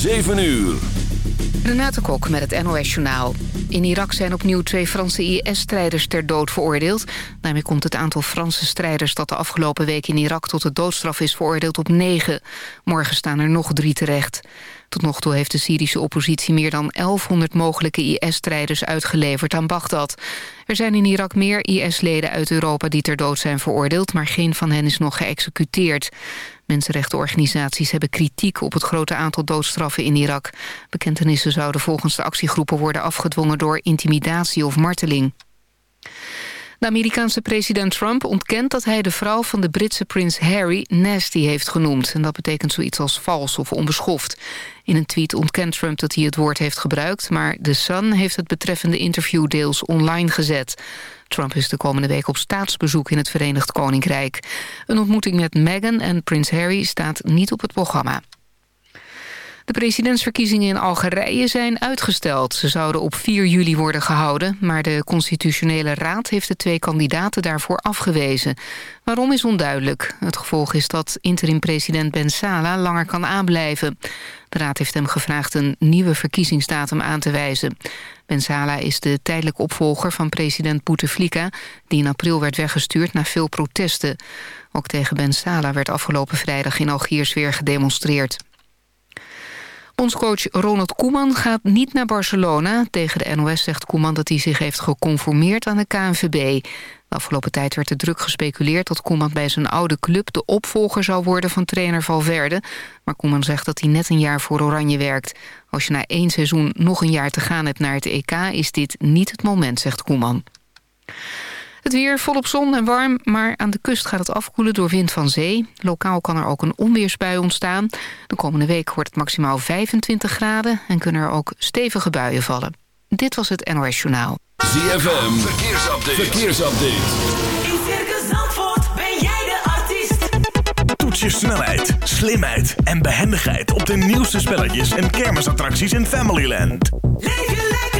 7 uur. Renate Kok met het NOS Journaal. In Irak zijn opnieuw twee Franse IS-strijders ter dood veroordeeld. Daarmee komt het aantal Franse strijders dat de afgelopen week in Irak tot de doodstraf is veroordeeld op negen. Morgen staan er nog drie terecht. Tot nog toe heeft de Syrische oppositie meer dan 1100 mogelijke IS-strijders uitgeleverd aan Bagdad. Er zijn in Irak meer IS-leden uit Europa die ter dood zijn veroordeeld... maar geen van hen is nog geëxecuteerd. Mensenrechtenorganisaties hebben kritiek op het grote aantal doodstraffen in Irak. Bekentenissen zouden volgens de actiegroepen worden afgedwongen door intimidatie of marteling. De Amerikaanse president Trump ontkent dat hij de vrouw van de Britse prins Harry nasty heeft genoemd. En dat betekent zoiets als vals of onbeschoft. In een tweet ontkent Trump dat hij het woord heeft gebruikt... maar The Sun heeft het betreffende interview deels online gezet. Trump is de komende week op staatsbezoek in het Verenigd Koninkrijk. Een ontmoeting met Meghan en prins Harry staat niet op het programma. De presidentsverkiezingen in Algerije zijn uitgesteld. Ze zouden op 4 juli worden gehouden... maar de Constitutionele Raad heeft de twee kandidaten daarvoor afgewezen. Waarom is onduidelijk. Het gevolg is dat interim-president Ben Salah langer kan aanblijven. De Raad heeft hem gevraagd een nieuwe verkiezingsdatum aan te wijzen. Ben Salah is de tijdelijke opvolger van president Bouteflika... die in april werd weggestuurd na veel protesten. Ook tegen Ben Salah werd afgelopen vrijdag in Algiers weer gedemonstreerd. Bondscoach Ronald Koeman gaat niet naar Barcelona. Tegen de NOS zegt Koeman dat hij zich heeft geconformeerd aan de KNVB. De afgelopen tijd werd er druk gespeculeerd dat Koeman bij zijn oude club... de opvolger zou worden van trainer Valverde. Maar Koeman zegt dat hij net een jaar voor Oranje werkt. Als je na één seizoen nog een jaar te gaan hebt naar het EK... is dit niet het moment, zegt Koeman. Het weer volop zon en warm, maar aan de kust gaat het afkoelen door wind van zee. Lokaal kan er ook een onweersbui ontstaan. De komende week wordt het maximaal 25 graden en kunnen er ook stevige buien vallen. Dit was het NOS Journaal. ZFM, verkeersupdate. verkeersupdate. In Circus Zandvoort ben jij de artiest. Toets je snelheid, slimheid en behendigheid op de nieuwste spelletjes en kermisattracties in Familyland. Leef je lekker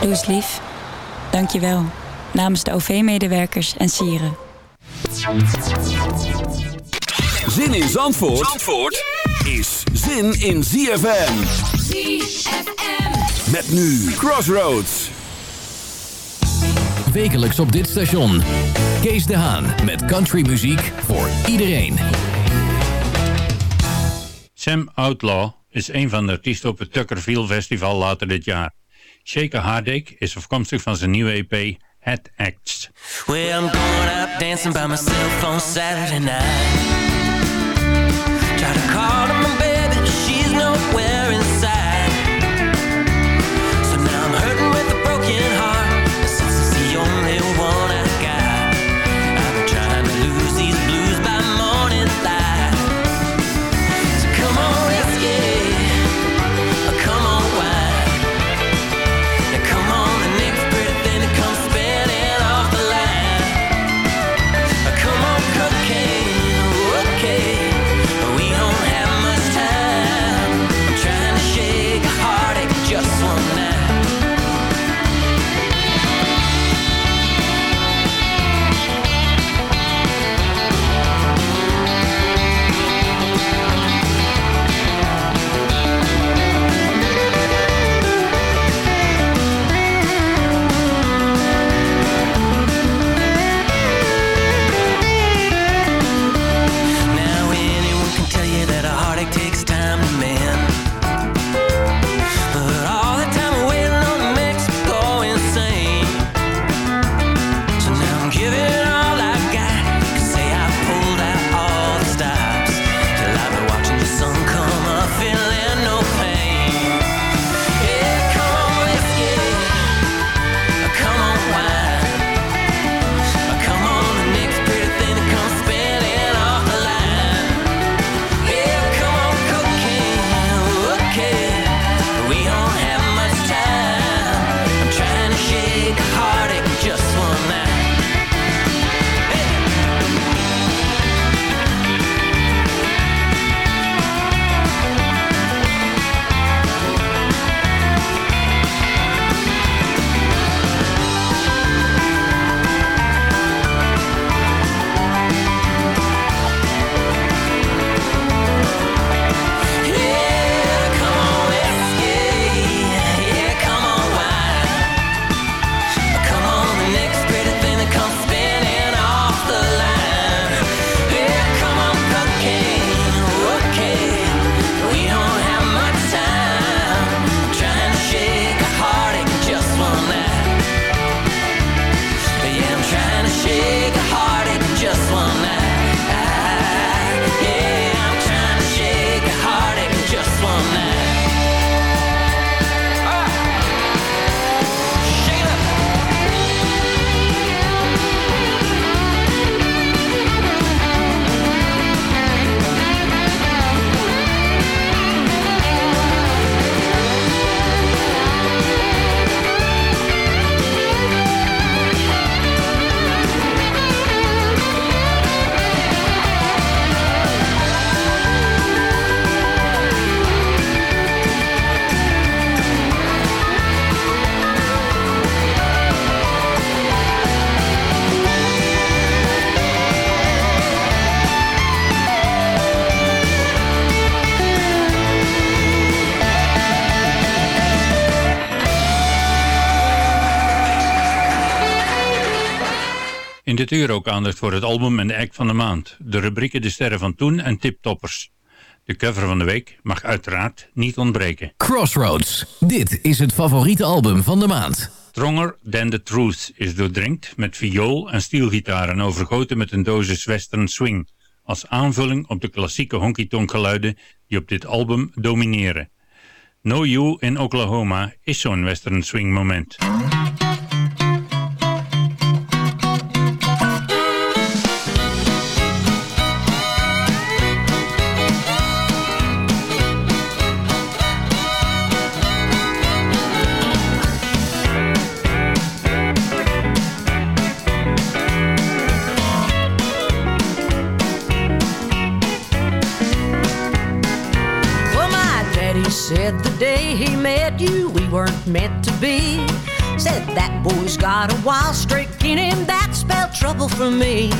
Doe eens lief. Dank je wel. Namens de OV-medewerkers en sieren. Zin in Zandvoort, Zandvoort is zin in ZFM. ZFM. Met nu Crossroads. Wekelijks op dit station. Kees de Haan met countrymuziek voor iedereen. Sam Outlaw is een van de artiesten op het Tuckerville Festival later dit jaar. Shaker Hardake is afkomstig van zijn nieuwe EP Head Acts. Well, I'm going out dancing by myself on Saturday night. Dit uur ook aandacht voor het album en de act van de maand. De rubrieken De Sterren van Toen en Tiptoppers. De cover van de week mag uiteraard niet ontbreken. Crossroads. Dit is het favoriete album van de maand. Stronger Than The Truth is doordrinkt met viool en stielgitaar en overgoten met een dosis western swing. Als aanvulling op de klassieke honky-tonk geluiden die op dit album domineren. No You in Oklahoma is zo'n western swing moment. Meant to be. Said that boy's got a wild streak in him that spelled trouble for me.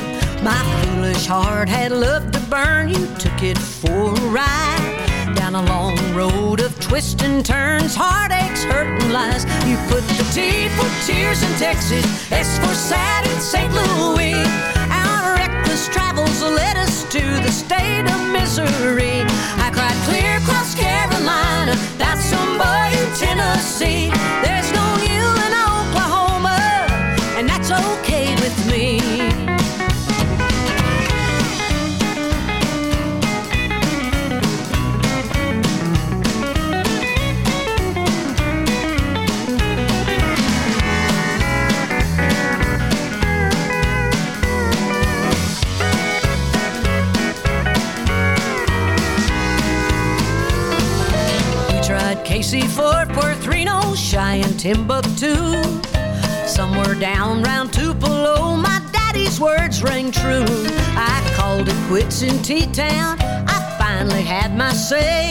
My foolish heart had love to burn you, took it for a ride. Down a long road of twists and turns, heartaches, hurt and lies. You put the T for tears in Texas, S for sad in St. Louis. Our reckless travels led us to the state of misery. I cried clear across Carolina, that's somebody Tennessee. There's no you in Oklahoma, and that's okay with me. Casey, Fort Worth, Reno, Cheyenne, Timbuktu. Somewhere down round Tupelo, my daddy's words rang true. I called it quits in T-Town. I finally had my say.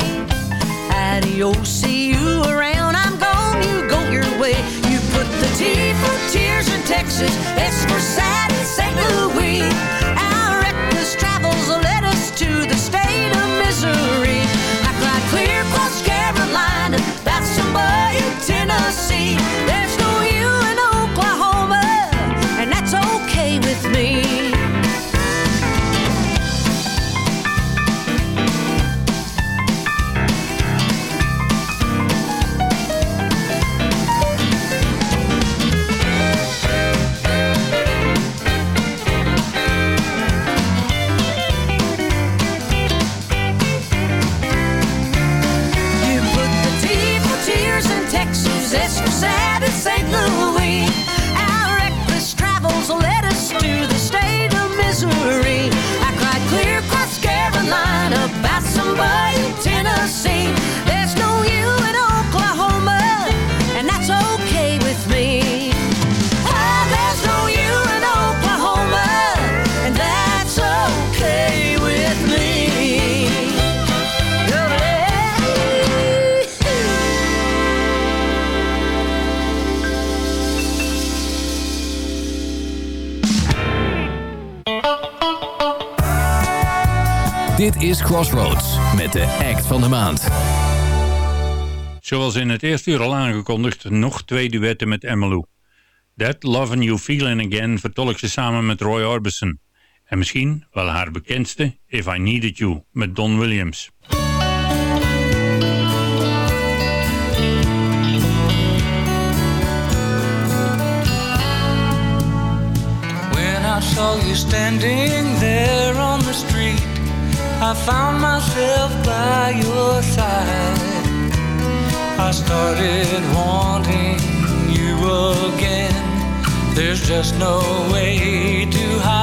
Adios, see you around. I'm gone, you go your way. You put the T for tears in Texas, S for sad in St. Louis. Our reckless travels led us to the state of misery. I cried clear across Carolina, in Tennessee. There's no Texas, is Crossroads met de act van de maand. Zoals in het eerste uur al aangekondigd, nog twee duetten met Emmylou. That Lovin' You Feelin' Again vertolkt ze samen met Roy Orbison. En misschien wel haar bekendste, If I Needed You, met Don Williams. When I saw you standing there on the street, I found myself by your side. I started wanting you again. There's just no way to hide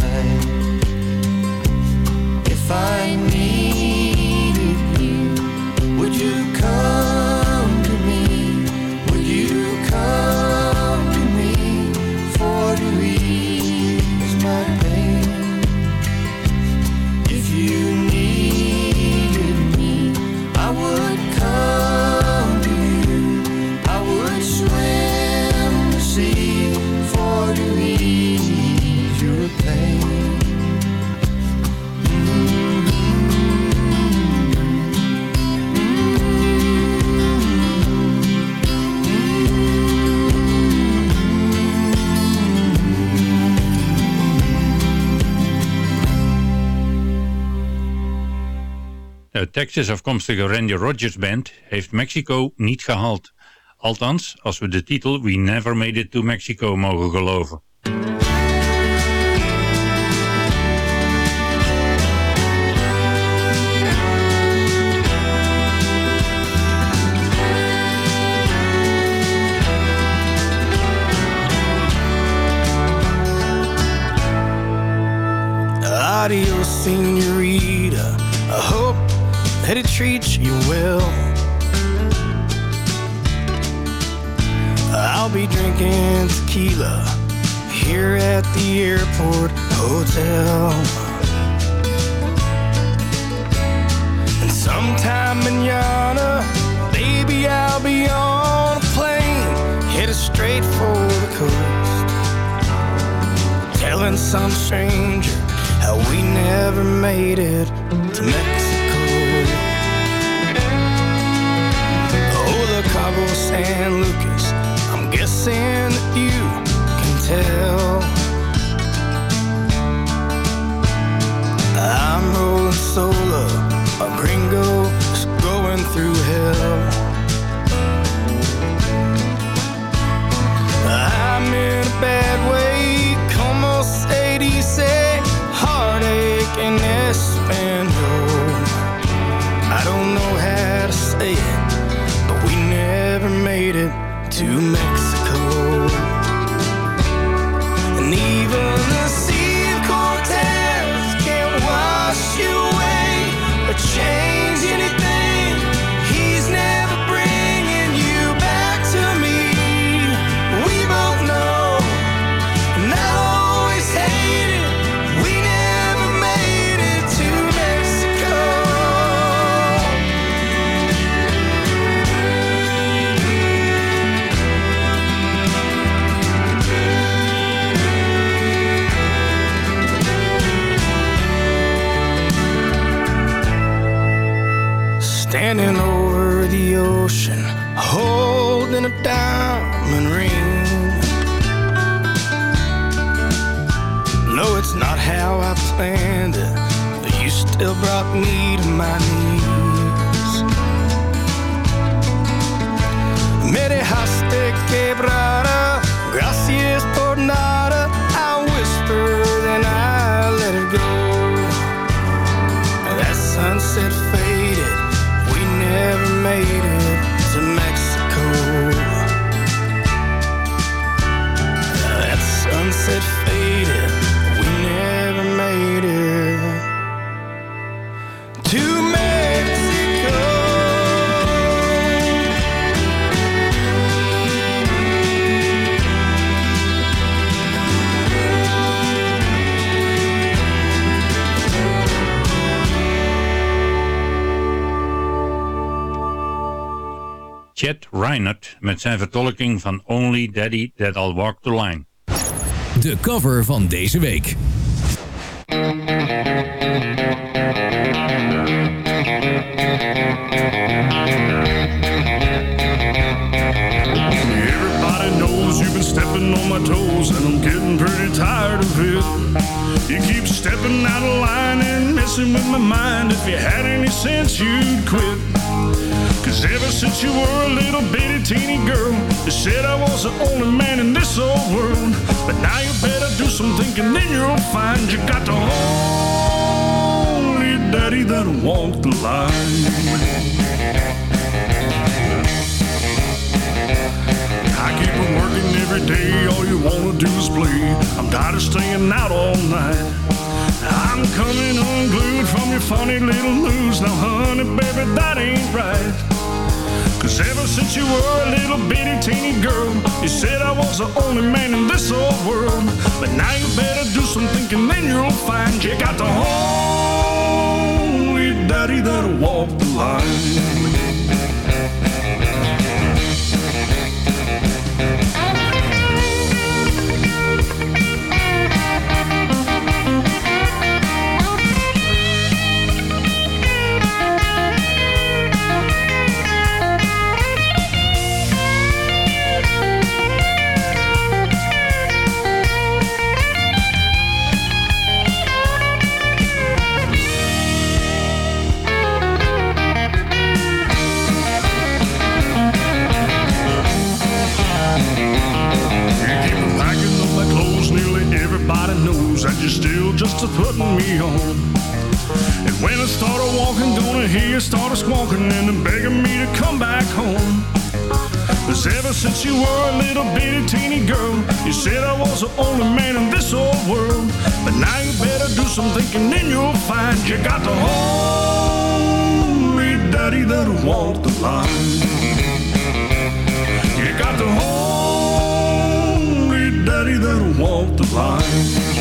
to Texas afkomstige Randy Rogers Band heeft Mexico niet gehaald. Althans, als we de titel We Never Made It to Mexico mogen geloven. Adios, senorita. That it treats you well. I'll be drinking tequila here at the airport hotel. And sometime manana, baby, I'll be on a plane headed straight for the coast, telling some stranger how we never made it to Mexico. Cabo San Lucas, I'm guessing that you can tell. I'm rolling solo, it to still brought me to my knees. Me dejaste quebrada, Chet Reinert met zijn vertolking van Only Daddy That I'll Walk the Line. De cover van deze week. Everybody knows you've been stepping on my toes, and I'm getting pretty tired of it. You keep stepping out of line and messing with my mind. If you had any sense, you'd quit. Cause ever since you were a little bitty teeny girl, you said I was the only man in this old world. But now you better do some thinking, then you'll find you got the only daddy that'll walk the line. I keep on working every day, all you wanna do is play. I'm tired of staying out all night. I'm coming unglued from your funny little moves. Now, honey, baby, that ain't right. Cause ever since you were a little bitty teeny girl, you said I was the only man in this old world. But now you better do some thinking, then you'll find you got the only daddy that'll walk the line. The only man in this old world. But now you better do some thinking, then you'll find you got the only daddy that'll walk the line. You got the only daddy that'll walk the line.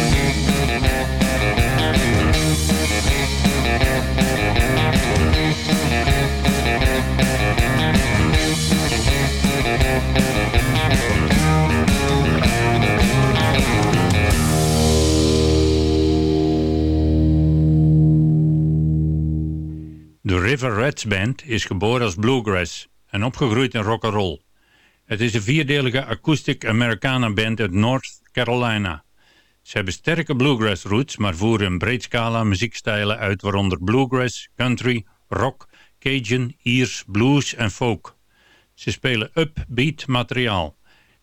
De River Rats Band is geboren als bluegrass en opgegroeid in rock'n'roll. Het is een vierdelige acoustic Americana band uit North Carolina. Ze hebben sterke bluegrass roots, maar voeren een breed scala muziekstijlen uit, waaronder bluegrass, country, rock, cajun, Iers, blues en folk. Ze spelen upbeat materiaal.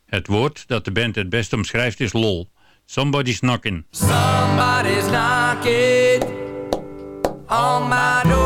Het woord dat de band het best omschrijft is lol. Somebody's knocking. Somebody's knocking on my.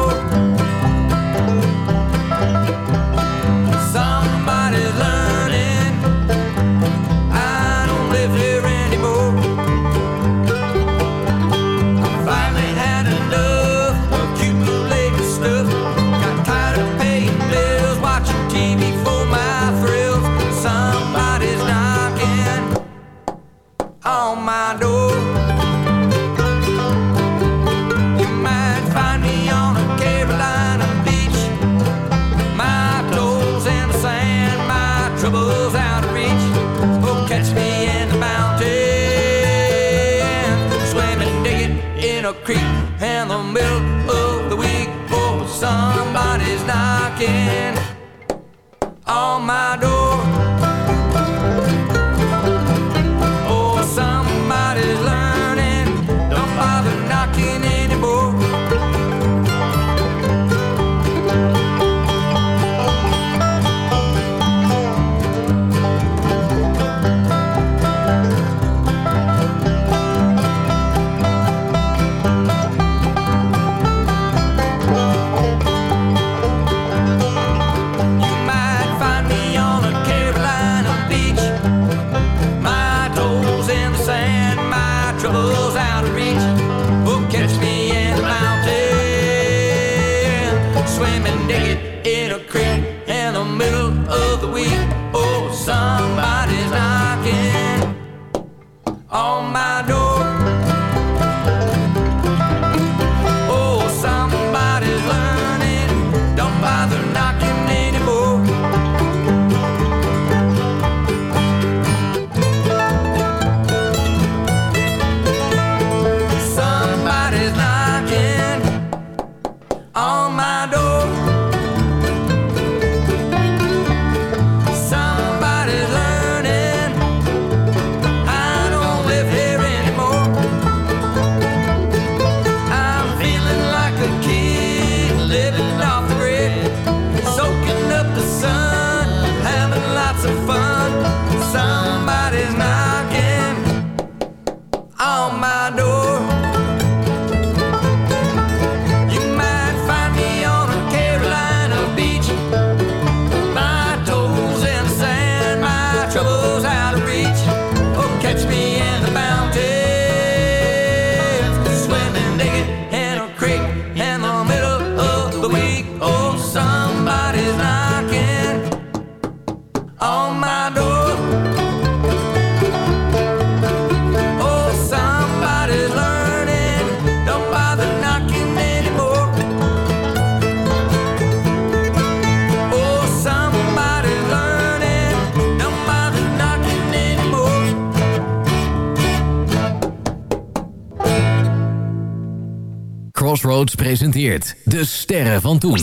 Presenteert De Sterren van Toen.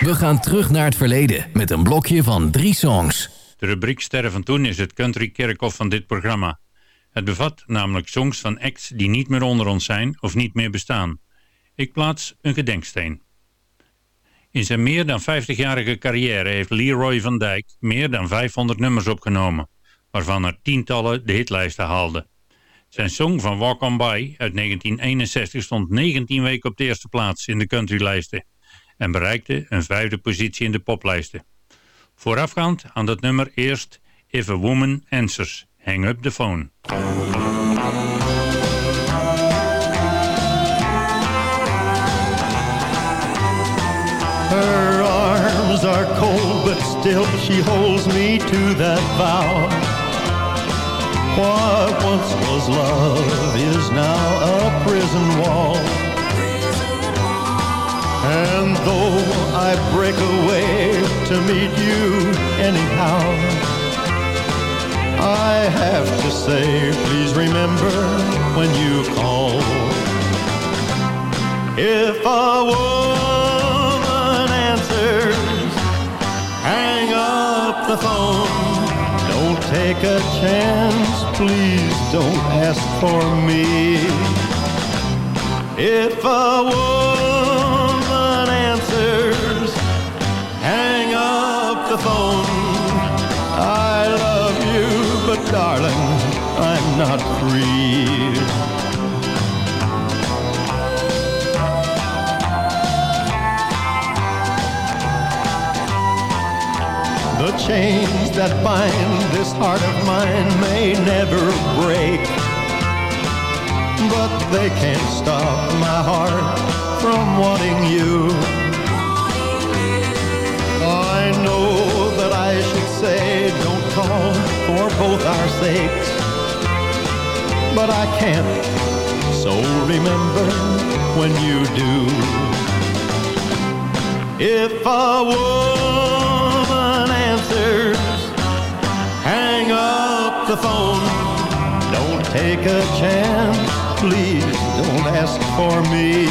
We gaan terug naar het verleden met een blokje van drie songs. De rubriek Sterren van Toen is het country kerkhof van dit programma. Het bevat namelijk songs van acts die niet meer onder ons zijn of niet meer bestaan. Ik plaats een gedenksteen. In zijn meer dan 50-jarige carrière heeft Leroy van Dijk meer dan 500 nummers opgenomen, waarvan er tientallen de hitlijsten haalden. Zijn song van Walk On By uit 1961 stond 19 weken op de eerste plaats in de countrylijsten en bereikte een vijfde positie in de poplijsten. Voorafgaand aan dat nummer eerst If a Woman Answers, Hang Up the Phone. Her arms are cold, but still she holds me to that vow. What once was love is now a prison wall. And though I break away to meet you anyhow, I have to say, please remember when you call. If a woman answers, hang up the phone. Take a chance, please don't ask for me. If a woman answers, hang up the phone. I love you, but darling, I'm not free. The chains that bind this heart of mine may never break, but they can't stop my heart from wanting you. I know that I should say don't call for both our sakes, but I can't. So remember when you do. If I woman hang up the phone. Don't take a chance, please don't ask for me.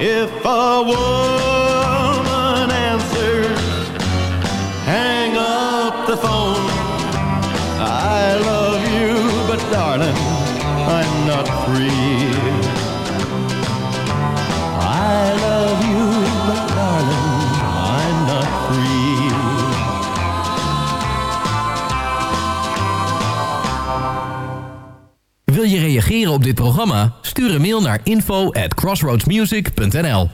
If a woman answers, hang up the phone. I love you, but darling, I'm not free. Op dit programma? Stuur een mail naar info at crossroadsmusic.nl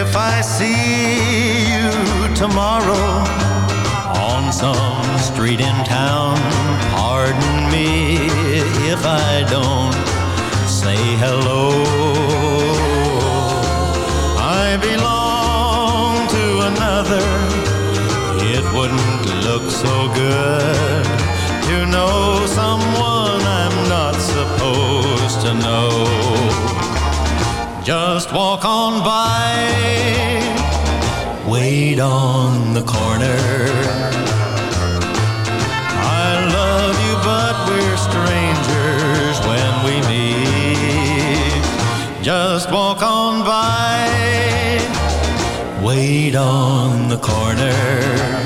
If I see you tomorrow on some street in town, pardon me if I don't say hello. Look so good to know someone I'm not supposed to know. Just walk on by, wait on the corner. I love you, but we're strangers when we meet. Just walk on by, wait on the corner.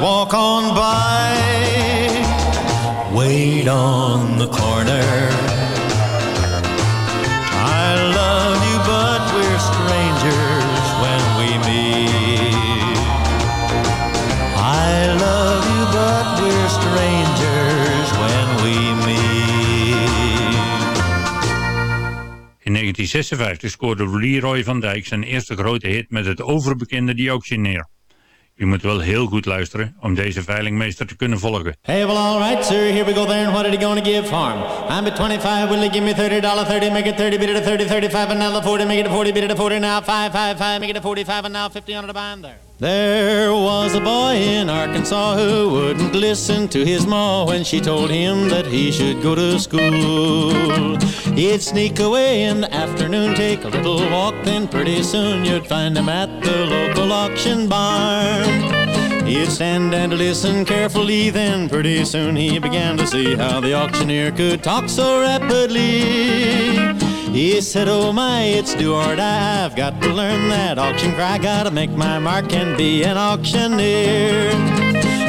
Walk on by, wait on the corner. I love you, but we're strangers when we meet. I love you, but we're strangers when we meet. In 1956 scoorde Leroy van Dijk zijn eerste grote hit met het overbekende Auctioneer. U moet wel heel goed luisteren om deze veilingmeester te kunnen volgen. Hey, well, all right, sir. Here we go there. And what are you going to give for him? I'm at 25. Will you give me $30? 30, make it 30, bid it a 30, 35, and now the 40, make it a 40, bid it a 40, now 5, 5, 5, make it a 45, and now 50 on the band there. There was a boy in Arkansas who wouldn't listen to his ma when she told him that he should go to school. He'd sneak away in the afternoon, take a little walk, then pretty soon you'd find him at the local auction barn. He'd stand and listen carefully, then pretty soon he began to see how the auctioneer could talk so rapidly. He said, Oh my, it's do or die. I've got to learn that auction cry. Gotta make my mark and be an auctioneer.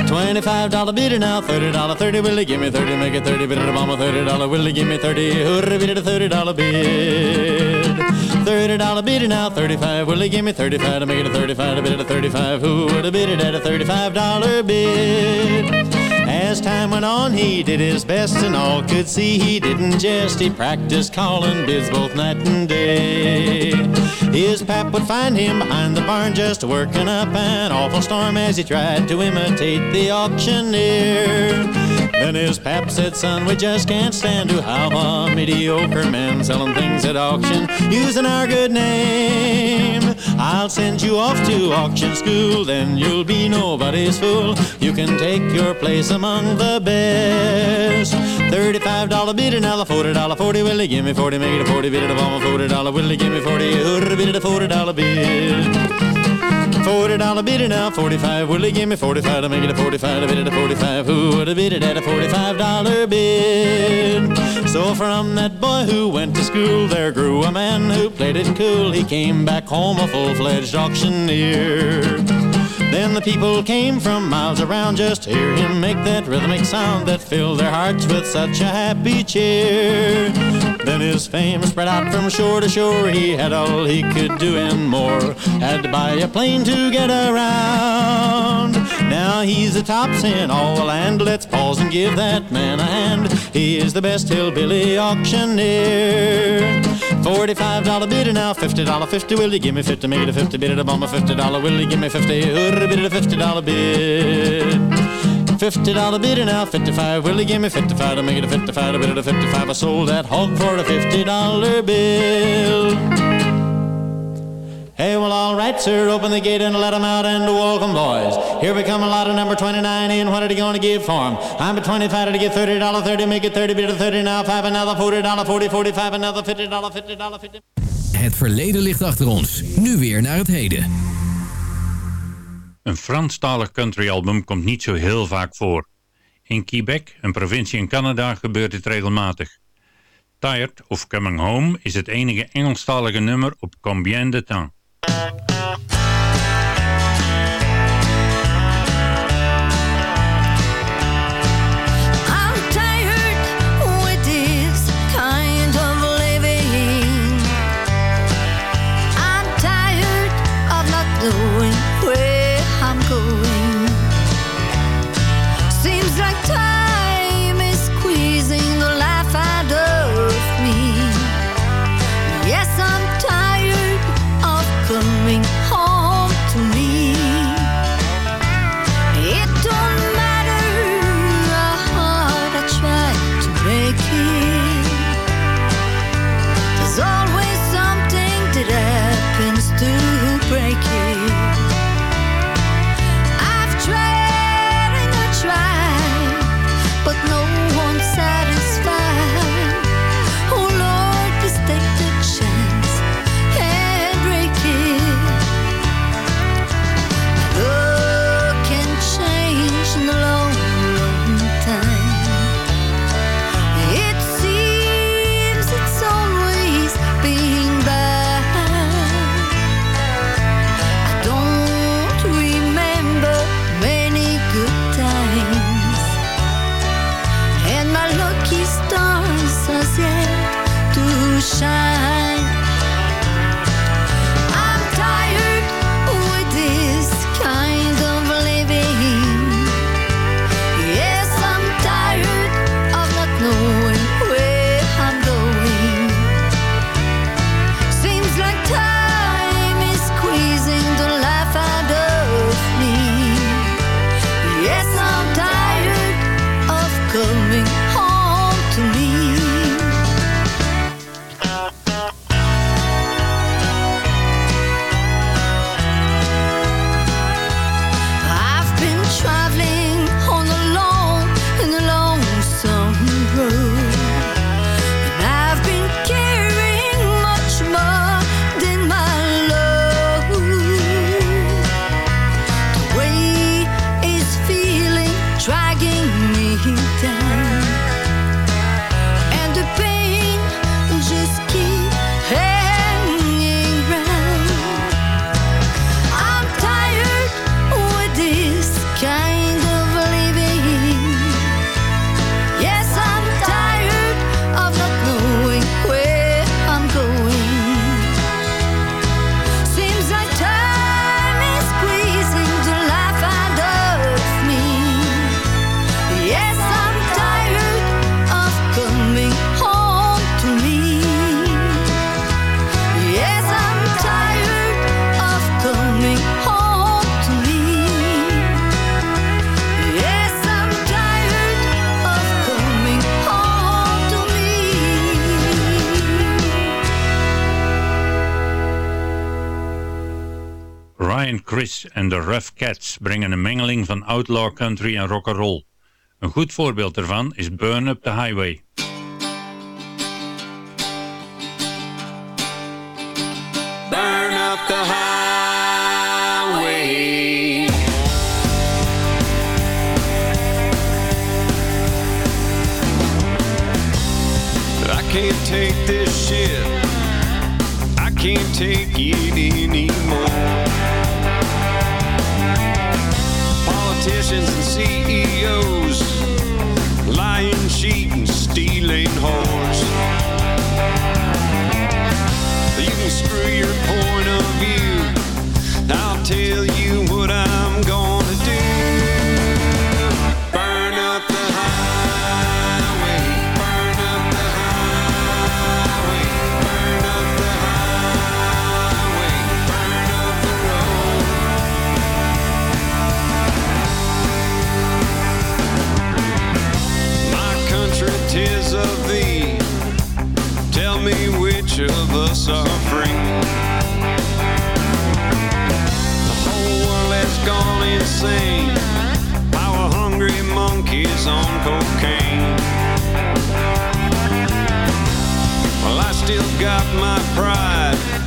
Twenty-five dollar bidder now, thirty dollar thirty. Will he give me thirty? Make it thirty. Bid it a bomb, thirty dollar. Will he give me thirty? Hurry, bid it a thirty dollar bid. Thirty dollar bidder now, thirty-five. Will he give me thirty-five to make it a thirty-five? To bid it a thirty-five. Who would have bid it at a thirty-five dollar bid? As time went on, he did his best, and all could see he didn't jest. He practiced calling bids both night and day. His pap would find him behind the barn, just working up an awful storm as he tried to imitate the auctioneer. Then his pap said, Son, we just can't stand to have a mediocre man selling things at auction using our good name. I'll send you off to auction school, then you'll be nobody's fool. You can take your place among the best. $35 bidder, now the $40, 40 will he give me 40, make it a 40 bid, a bomb, $40, will he give me 40, hurry, bid it a $40 bid. Forty dollar bid it now, forty-five. Will he give me forty-five to make it a forty-five? To bid it a forty-five. Who would have bid it at a forty-five dollar bid? So from that boy who went to school, there grew a man who played it cool. He came back home a full-fledged auctioneer. Then the people came from miles around just to hear him make that rhythmic sound that filled their hearts with such a happy cheer. Then his fame spread out from shore to shore. He had all he could do and more. Had to buy a plane to get around. Now he's the tops in all the land. Let's pause and give that man a hand. He is the best hillbilly auctioneer. Forty-five dollar bidder now, fifty dollar fifty. Will you give me fifty? Make it a fifty bid a bomb a fifty dollar. Will you give me fifty? Hurry, bid fifty dollar bid. Fifty dollar bidder now, fifty-five. Will you give me fifty-five to make it a fifty-five? To bid it a fifty-five. I sold that hog for a fifty dollar bill. Hey, well, all right, sir. Open the gate and let 'em out and welcome, boys. Here we come a lot of number 29 in. What are you going to give for 'em? I'm at 25 to get $30, 30, make it 30, bid it 30 now, 5, another $40, 40, 45, another $50, $50, 50. Het verleden ligt achter ons. Nu weer naar het heden. Een Franstalig countryalbum komt niet zo heel vaak voor. In Quebec, een provincie in Canada, gebeurt dit regelmatig. Tired of Coming Home is het enige Engelstalige nummer op Combien de Temps. En de Rough Cats brengen een mengeling van outlaw country en rock'n'roll. Een goed voorbeeld daarvan is Burn Up the Highway. Burn up the highway. I can't take this shit. I can't take it anymore. Politicians and CEOs free. The whole world has gone insane. Power hungry monkeys on cocaine. Well, I still got my pride.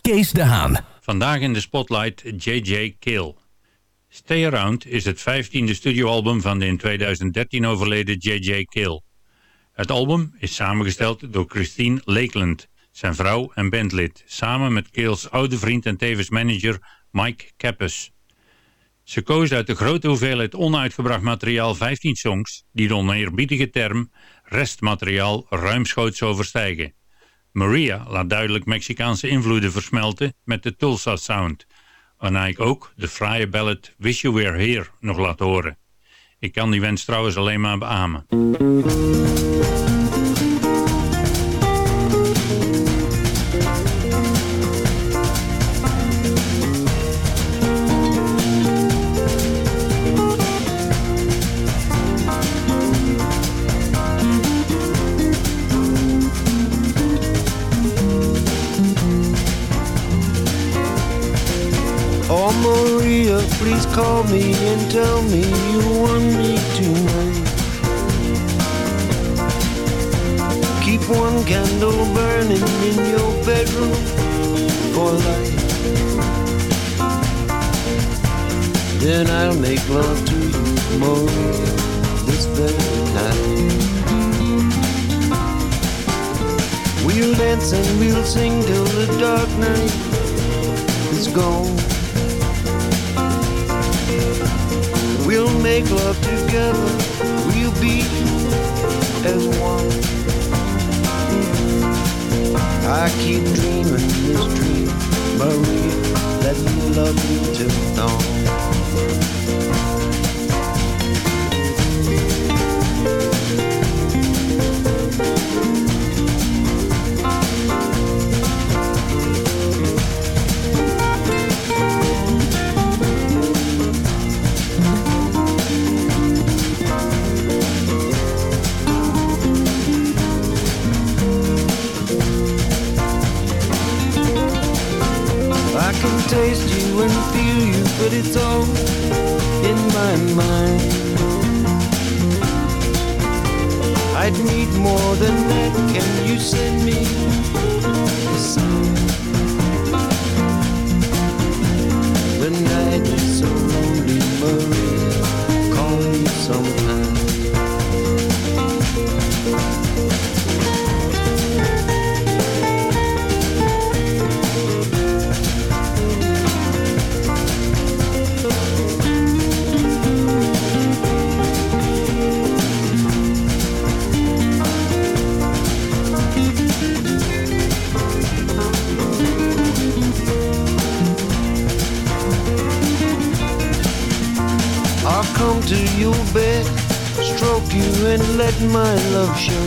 Kees de Haan. Vandaag in de spotlight J.J. Kill. Stay Around is het vijftiende studioalbum van de in 2013 overleden J.J. Kill. Het album is samengesteld door Christine Lakeland, zijn vrouw en bandlid, samen met Kill's oude vriend en tevens manager Mike Kappes. Ze koos uit de grote hoeveelheid onuitgebracht materiaal 15 songs die de oneerbiedige term restmateriaal ruimschoots overstijgen. Maria laat duidelijk Mexicaanse invloeden versmelten met de Tulsa Sound, waarna ik ook de fraaie ballad Wish You Were Here nog laat horen. Ik kan die wens trouwens alleen maar beamen. Call me and tell me you want me tonight. Keep one candle burning in your bedroom for light. Then I'll make love to you, Maria, this very night. We'll dance and we'll sing till the dark night is gone. Make love together, we'll be as one. I keep dreaming this dream, Maria, let me love you till dawn. Taste you and feel you, but it's all in my mind. I'd need more than that. Can you send me a sign? The night is so lonely, Maria. Call me sometime. Love show.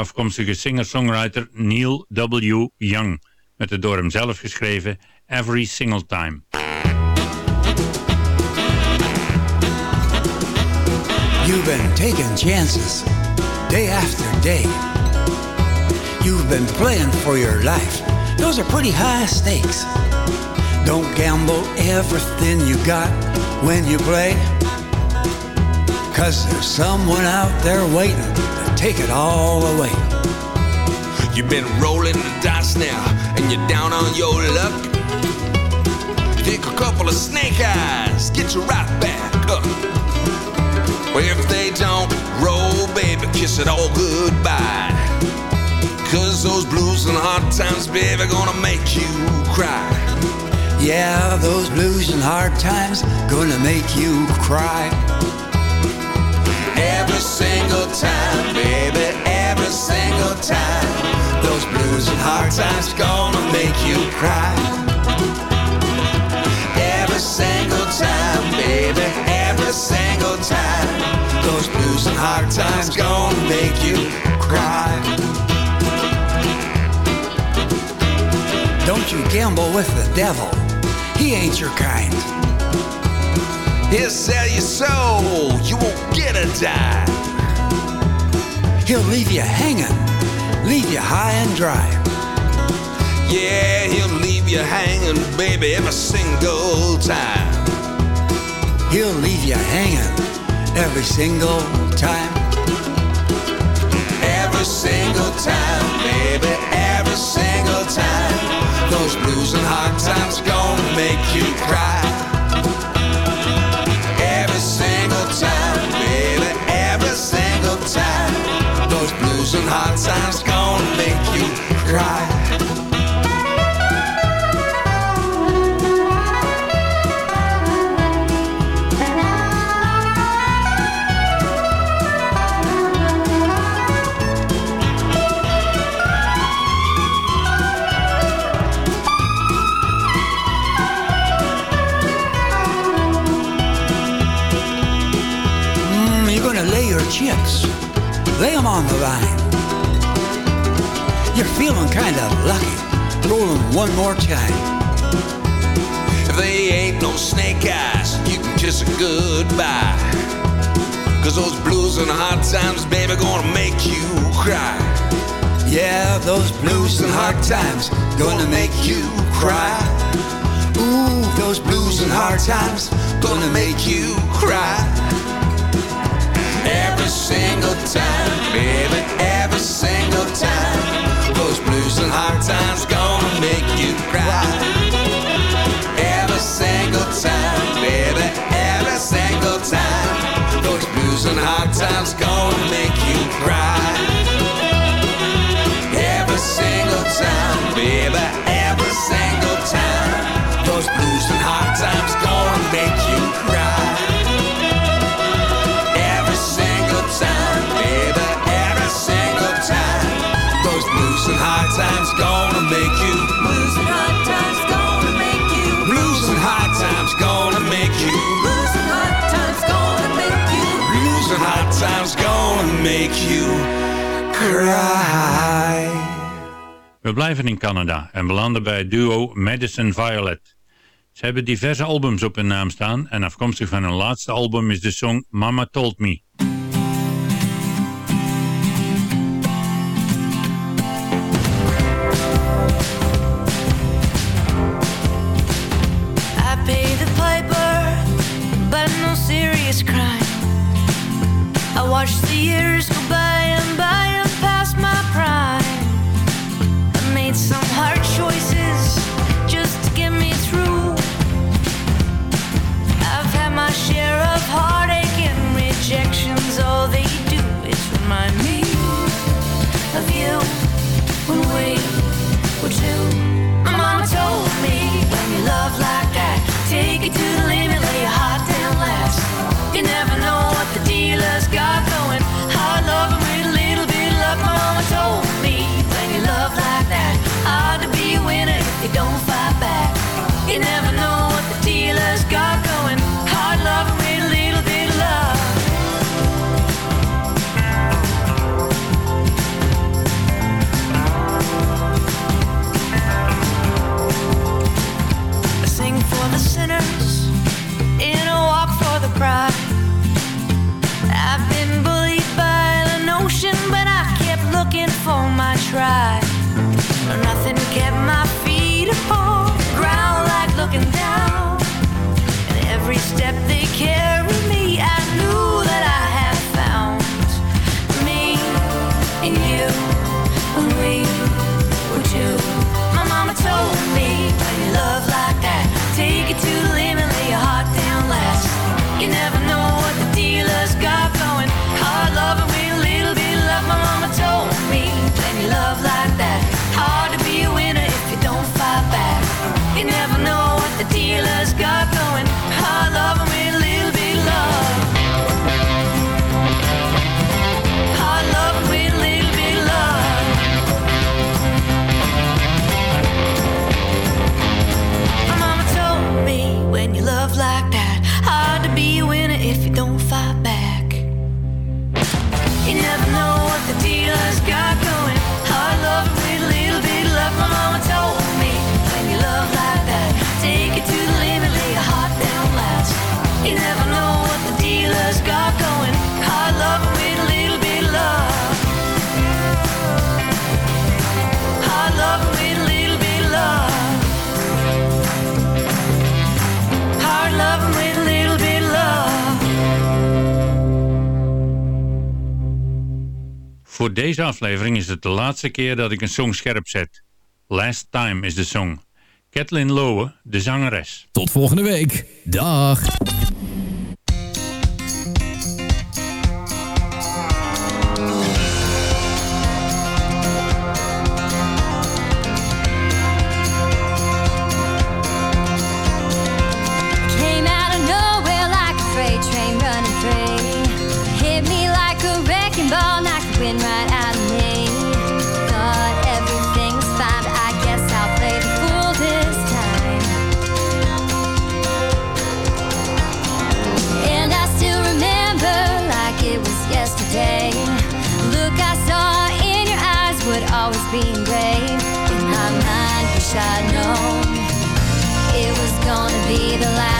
Afkomstige singer-songwriter Neil W. Young met de door hem zelf geschreven Every Single Time. You've been taking chances day after day. You've been playing for your life. Those are pretty high stakes. Don't gamble everything you got when you play. Cause there's someone out there waiting take it all away. You've been rolling the dice now, and you're down on your luck. Take a couple of snake eyes, get you right back up. Well, if they don't roll, baby, kiss it all goodbye. Cause those blues and hard times, baby, gonna make you cry. Yeah, those blues and hard times gonna make you cry. Every single time, baby, every single time. Those blues and hard times gonna make you cry. Every single time, baby, every single time. Those blues and hard times gonna make you cry. Don't you gamble with the devil. He ain't your kind. He'll sell your soul, you won't get a dime. He'll leave you hanging, leave you high and dry. Yeah, he'll leave you hanging, baby, every single time. He'll leave you hanging every single time. Every single time, baby, every single time. Those blues and hard times gonna make you cry. Lay 'em on the line. You're feeling kind of lucky. Roll 'em one more time. If they ain't no snake eyes, you can kiss it goodbye. Cause those blues and hard times, baby, gonna make you cry. Yeah, those blues and hard times gonna make you cry. Ooh, those blues and hard times gonna make you cry. Every single baby, every single time. Those blues and hard times gonna make you cry. Every single time, baby, every single time. Those blues and hard times gonna make you cry. Make you cry. We blijven in Canada en belanden bij het duo Madison Violet. Ze hebben diverse albums op hun naam staan en afkomstig van hun laatste album is de song Mama Told Me. Voor deze aflevering is het de laatste keer dat ik een song scherp zet. Last Time is de song. Kathleen Lowe, de zangeres. Tot volgende week. Dag. Wish I'd known it was gonna be the last